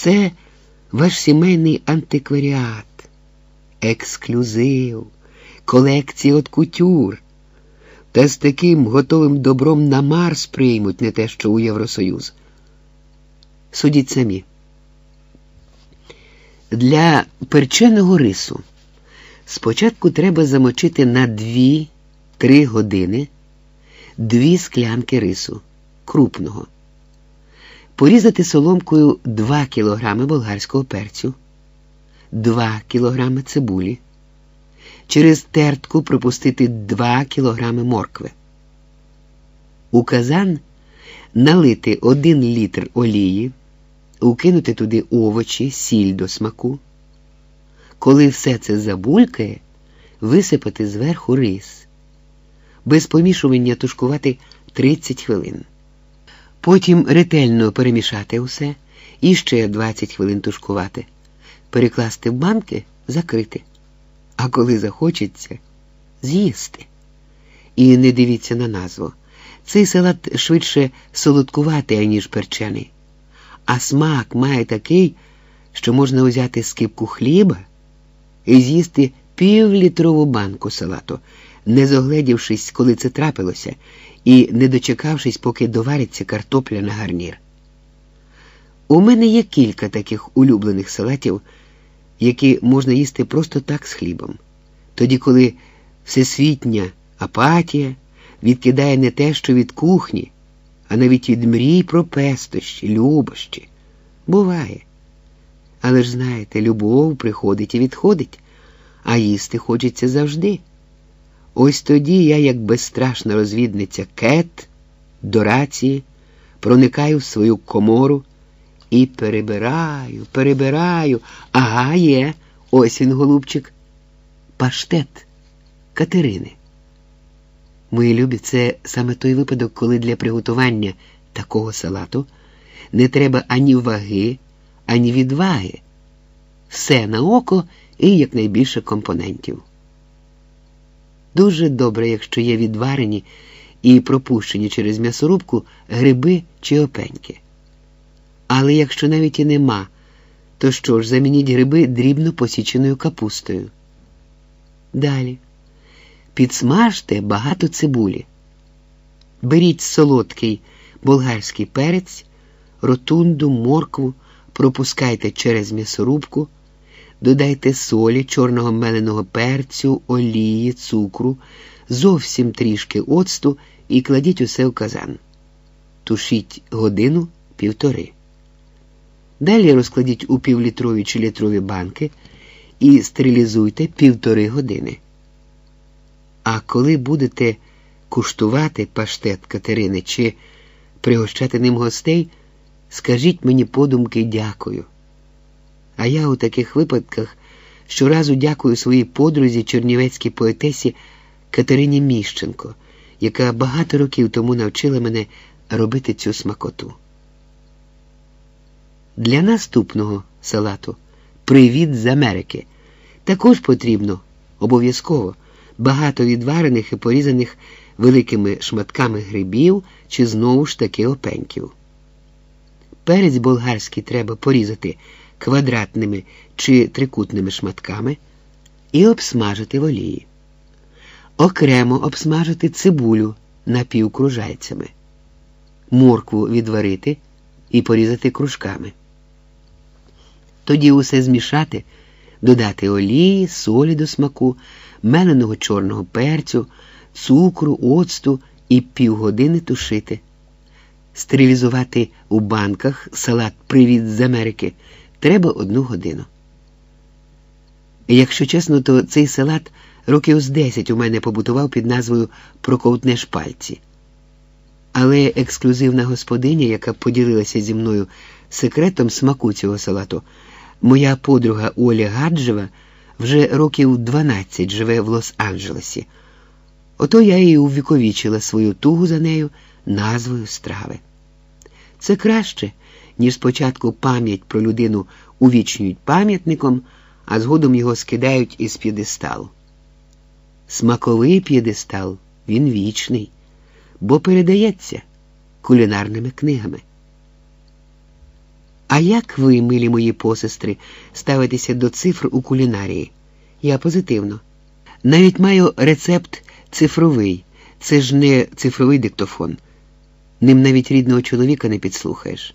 Оце ваш сімейний антикваріат, ексклюзив, колекції от кутюр. Та з таким готовим добром на Марс приймуть не те, що у Євросоюз. Судіть самі. Для перченого рису спочатку треба замочити на 2-3 години дві склянки рису крупного, порізати соломкою 2 кг болгарського перцю, 2 кг цибулі, через тертку пропустити 2 кг моркви. У казан налити 1 літр олії укинути туди овочі, сіль до смаку. Коли все це забулькає, висипати зверху рис, без помішування тушкувати 30 хвилин. Потім ретельно перемішати усе і ще 20 хвилин тушкувати, перекласти в банки, закрити. А коли захочеться, з'їсти. І не дивіться на назву. Цей салат швидше солодкуватий, аніж перчений а смак має такий, що можна взяти скипку хліба і з'їсти півлітрову банку салату, не зогледівшись, коли це трапилося, і не дочекавшись, поки довариться картопля на гарнір. У мене є кілька таких улюблених салатів, які можна їсти просто так з хлібом, тоді, коли всесвітня апатія відкидає не те, що від кухні а навіть від мрій про пестощі, любощі. Буває. Але ж знаєте, любов приходить і відходить, а їсти хочеться завжди. Ось тоді я, як безстрашна розвідниця кет, до рації, проникаю в свою комору і перебираю, перебираю. Ага, є, ось він, голубчик, паштет Катерини. Мої любі, це саме той випадок, коли для приготування такого салату не треба ані ваги, ані відваги. Все на око і якнайбільше компонентів. Дуже добре, якщо є відварені і пропущені через м'ясорубку гриби чи опеньки. Але якщо навіть і нема, то що ж, замініть гриби дрібно посіченою капустою. Далі підсмажте багато цибулі. Беріть солодкий болгарський перець, ротунду, моркву, пропускайте через м'ясорубку, додайте солі, чорного меленого перцю, олії, цукру, зовсім трішки оцту і кладіть усе в казан. Тушіть годину півтори. Далі розкладіть у півлітрові чи літрові банки і стерилізуйте півтори години. А коли будете куштувати паштет Катерини чи пригощати ним гостей, скажіть мені подумки дякую. А я у таких випадках щоразу дякую своїй подрузі чернівецькій поетесі Катерині Міщенко, яка багато років тому навчила мене робити цю смакоту. Для наступного салату Привіт з Америки також потрібно обов'язково багато відварених і порізаних великими шматками грибів чи знову ж таки опеньків. Перець болгарський треба порізати квадратними чи трикутними шматками і обсмажити в олії. Окремо обсмажити цибулю напівкружайцями, моркву відварити і порізати кружками. Тоді усе змішати, додати олії, солі до смаку меленого чорного перцю, цукру, оцту і півгодини тушити. Стерилізувати у банках салат Привіт з Америки треба одну годину. Якщо чесно, то цей салат років з десять у мене побутував під назвою Проковтнеш пальці. Але ексклюзивна господиня, яка поділилася зі мною секретом смаку цього салату, моя подруга Оля Гаджева вже років 12 живе в Лос-Анджелесі. Ото я і увіковічила свою тугу за нею назвою страви. Це краще, ніж спочатку пам'ять про людину увічнюють пам'ятником, а згодом його скидають із п'єдесталу. Смаковий п'єдестал він вічний, бо передається кулінарними книгами. А як ви, милі мої посестри, ставитеся до цифр у кулінарії? Я позитивно. Навіть маю рецепт цифровий. Це ж не цифровий диктофон. Ним навіть рідного чоловіка не підслухаєш.